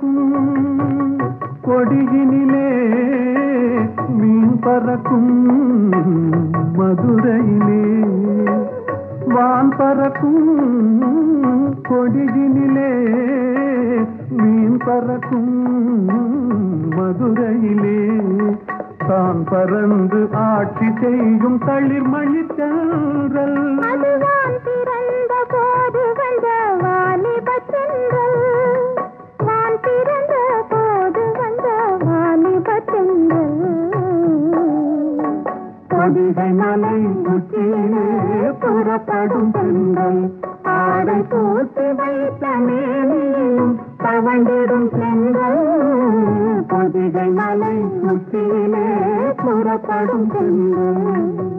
பறக்கும் கொடியினிலே மீன் பறக்கும் மதுரையிலே. வான் பறக்கும் கொடியினிலே மீன் பறக்கும் மதுரையிலே. தான் பறந்து ஆட்சி செய்யும் தளிர்மணி தென்றல் அதுதான் பிறந்த போது வந்த பொதிகை மலை புறப்படும் பெண்கள். ஆடை போட்டு வைத்த மேலும் தவண்டிடும் பெண்கள். பொதிகை மலை முற்றிலே புறப்படும் பெண்கள்.